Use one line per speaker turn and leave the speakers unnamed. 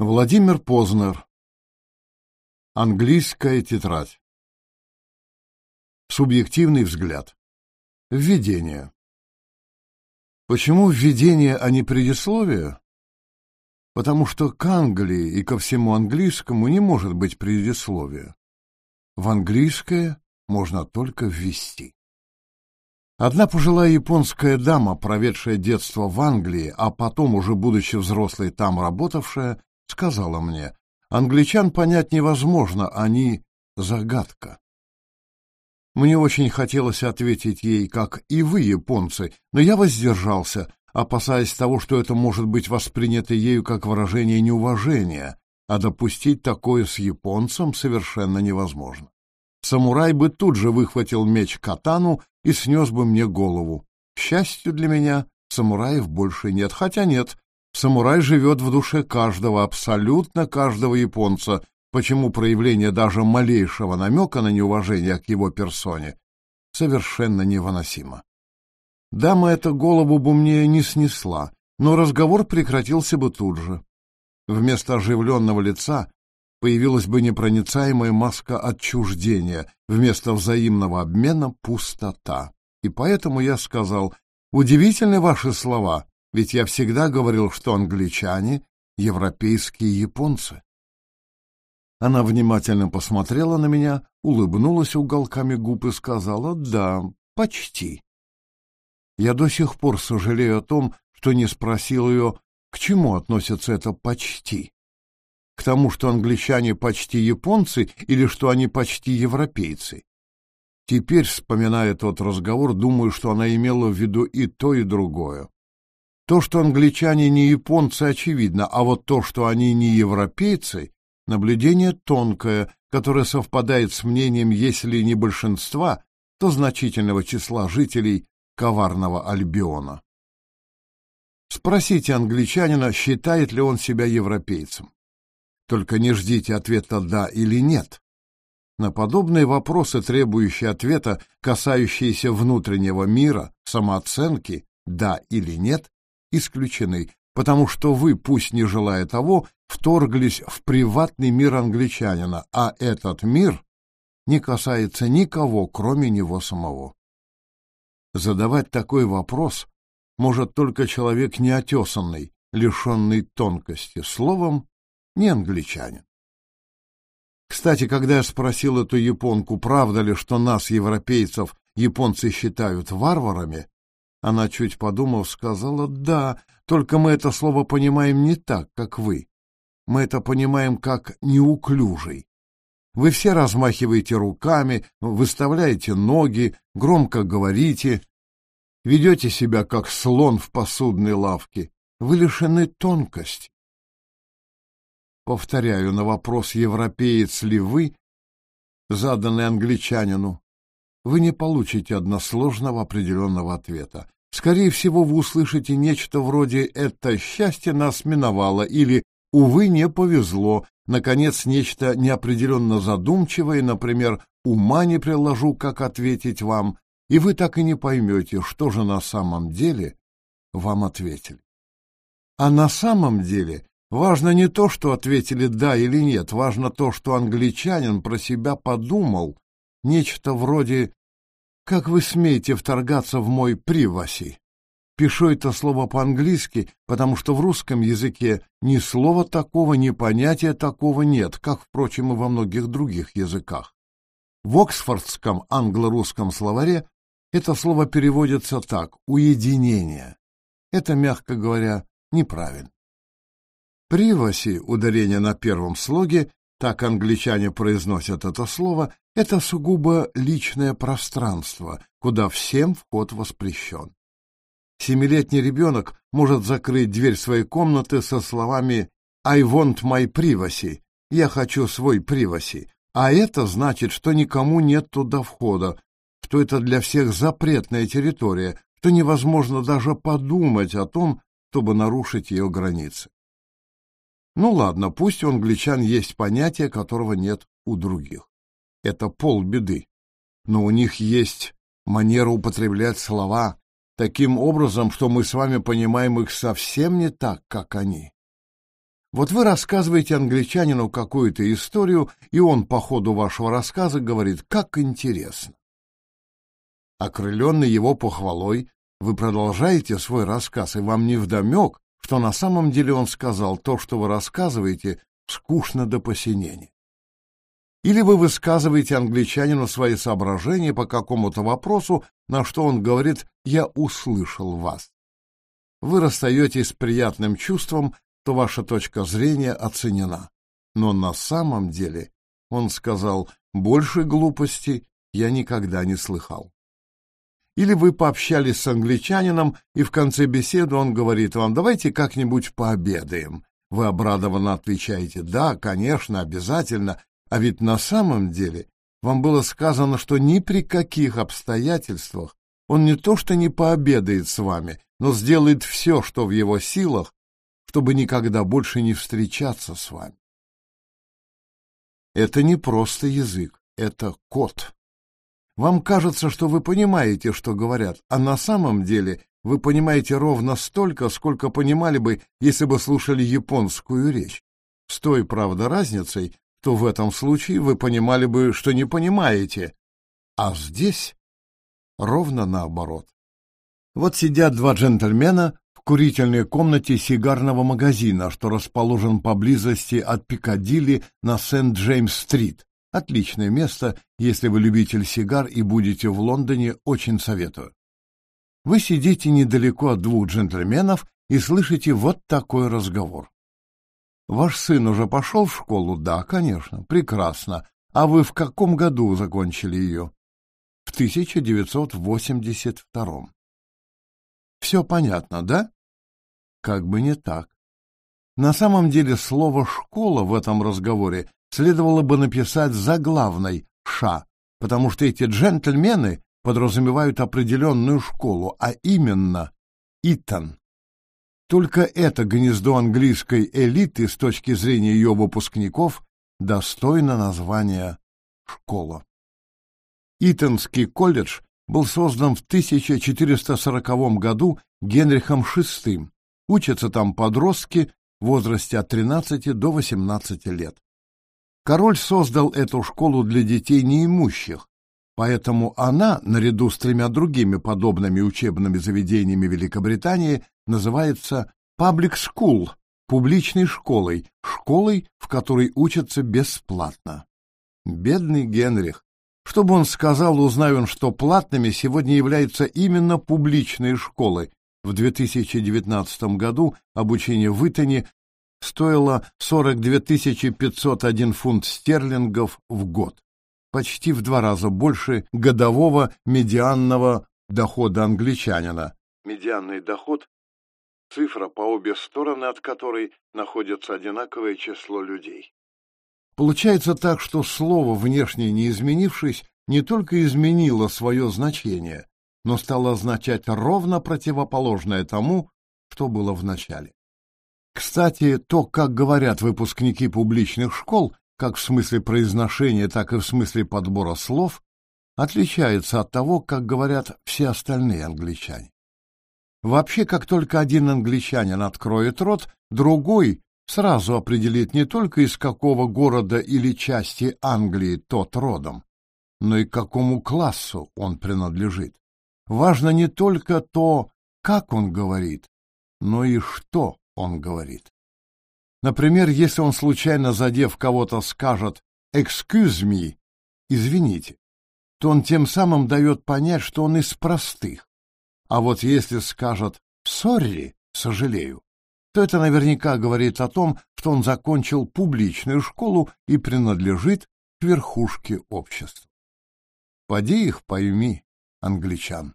Владимир Познер. Английская тетрадь. Субъективный взгляд. Введение. Почему введение, а не предисловие? Потому что к Англии и ко всему английскому не может быть предисловия. В английское можно только ввести. Одна пожилая японская дама, проведшая детство в Англии, а потом, уже будучи взрослой там работавшая, сказала мне, англичан понять невозможно, они загадка. Мне очень хотелось ответить ей, как и вы, японцы, но я воздержался, опасаясь того, что это может быть воспринято ею как выражение неуважения, а допустить такое с японцем совершенно невозможно. Самурай бы тут же выхватил меч катану и снес бы мне голову. К счастью для меня, самураев больше нет, хотя нет, Самурай живет в душе каждого, абсолютно каждого японца, почему проявление даже малейшего намека на неуважение к его персоне совершенно невыносимо. Дама эта голову бы мне не снесла, но разговор прекратился бы тут же. Вместо оживленного лица появилась бы непроницаемая маска отчуждения, вместо взаимного обмена — пустота. И поэтому я сказал, удивительны ваши слова, ведь я всегда говорил, что англичане — европейские японцы. Она внимательно посмотрела на меня, улыбнулась уголками губ и сказала «Да, почти». Я до сих пор сожалею о том, что не спросил ее, к чему относится это «почти». К тому, что англичане почти японцы или что они почти европейцы. Теперь, вспоминая тот разговор, думаю, что она имела в виду и то, и другое. То, что англичане не японцы, очевидно, а вот то, что они не европейцы, наблюдение тонкое, которое совпадает с мнением, если не большинства, то значительного числа жителей коварного Альбиона. Спросите англичанина, считает ли он себя европейцем. Только не ждите ответа «да» или «нет». На подобные вопросы, требующие ответа, касающиеся внутреннего мира, самооценки, «да» или «нет», исключены, потому что вы, пусть не желая того, вторглись в приватный мир англичанина, а этот мир не касается никого, кроме него самого. Задавать такой вопрос может только человек неотесанный, лишенный тонкости, словом, не англичанин. Кстати, когда я спросил эту японку, правда ли, что нас, европейцев, японцы считают варварами, она, чуть подумав, сказала «да», только мы это слово понимаем не так, как вы. Мы это понимаем как неуклюжий. Вы все размахиваете руками, выставляете ноги, громко говорите, ведете себя как слон в посудной лавке. Вы лишены тонкости. Повторяю на вопрос, европеец ли вы, заданный англичанину, вы не получите односложного определенного ответа. Скорее всего, вы услышите нечто вроде «это счастье нас миновало» или «увы, не повезло», наконец, нечто неопределенно задумчивое, например, «ума не приложу, как ответить вам», и вы так и не поймете, что же на самом деле вам ответили. А на самом деле важно не то, что ответили «да» или «нет», важно то, что англичанин про себя подумал, нечто вроде «Как вы смеете вторгаться в мой приваси?» Пишу это слово по-английски, потому что в русском языке ни слова такого, ни понятия такого нет, как, впрочем, и во многих других языках. В Оксфордском англо-русском словаре это слово переводится так — уединение. Это, мягко говоря, неправильно. Приваси, ударение на первом слоге, так англичане произносят это слово, это сугубо личное пространство, куда всем вход воспрещен. Семилетний ребенок может закрыть дверь своей комнаты со словами «I want my privacy» — «Я хочу свой privacy», а это значит, что никому нет туда входа, что это для всех запретная территория, что невозможно даже подумать о том, чтобы нарушить ее границы. Ну ладно, пусть у англичан есть понятие, которого нет у других. Это полбеды. Но у них есть манера употреблять слова таким образом, что мы с вами понимаем их совсем не так, как они. Вот вы рассказываете англичанину какую-то историю, и он по ходу вашего рассказа говорит «как интересно». Окрыленный его похвалой, вы продолжаете свой рассказ, и вам невдомек, что на самом деле он сказал то, что вы рассказываете, скучно до посинения. Или вы высказываете англичанину свои соображения по какому-то вопросу, на что он говорит «я услышал вас». Вы расстаетесь с приятным чувством, то ваша точка зрения оценена. Но на самом деле, он сказал, больше глупости я никогда не слыхал. Или вы пообщались с англичанином, и в конце беседы он говорит вам, давайте как-нибудь пообедаем. Вы обрадованно отвечаете, да, конечно, обязательно, а ведь на самом деле вам было сказано, что ни при каких обстоятельствах он не то что не пообедает с вами, но сделает все, что в его силах, чтобы никогда больше не встречаться с вами. Это не просто язык, это код. Вам кажется, что вы понимаете, что говорят, а на самом деле вы понимаете ровно столько, сколько понимали бы, если бы слушали японскую речь. С той, правда, разницей, что в этом случае вы понимали бы, что не понимаете, а здесь ровно наоборот. Вот сидят два джентльмена в курительной комнате сигарного магазина, что расположен поблизости от Пикадилли на Сент-Джеймс-стрит. Отличное место, если вы любитель сигар и будете в Лондоне, очень советую. Вы сидите недалеко от двух джентльменов и слышите вот такой разговор. Ваш сын уже пошел в школу? Да, конечно. Прекрасно. А вы в каком году закончили ее? В 1982. Все понятно, да? Как бы не так. На самом деле слово «школа» в этом разговоре следовало бы написать заглавной «ша», потому что эти джентльмены подразумевают определенную школу, а именно Итан. Только это гнездо английской элиты с точки зрения ее выпускников достойно названия «школа». Итонский колледж был создан в 1440 году Генрихом VI. Учатся там подростки в возрасте от 13 до 18 лет. Король создал эту школу для детей неимущих, поэтому она, наряду с тремя другими подобными учебными заведениями Великобритании, называется Public School, публичной школой, школой, в которой учатся бесплатно. Бедный Генрих, что бы он сказал, узнай он, что платными сегодня являются именно публичные школы. В 2019 году обучение в Итоне стоило 42 501 фунт стерлингов в год, почти в два раза больше годового медианного дохода англичанина. Медианный доход – цифра, по обе стороны от которой находится одинаковое число людей. Получается так, что слово, внешне не изменившись, не только изменило свое значение, но стало означать ровно противоположное тому, что было в начале. Кстати, то, как говорят выпускники публичных школ, как в смысле произношения, так и в смысле подбора слов, отличается от того, как говорят все остальные англичане. Вообще, как только один англичанин откроет рот, другой сразу определит не только из какого города или части Англии тот родом, но и к какому классу он принадлежит. Важно не только то, как он говорит, но и что он говорит. Например, если он случайно задев кого-то скажет «excuse me», «извините», то он тем самым дает понять, что он из простых. А вот если скажет «sorry», «сожалею», то это наверняка говорит о том, что он закончил публичную школу и принадлежит к верхушке общества. Поди их пойми, англичан.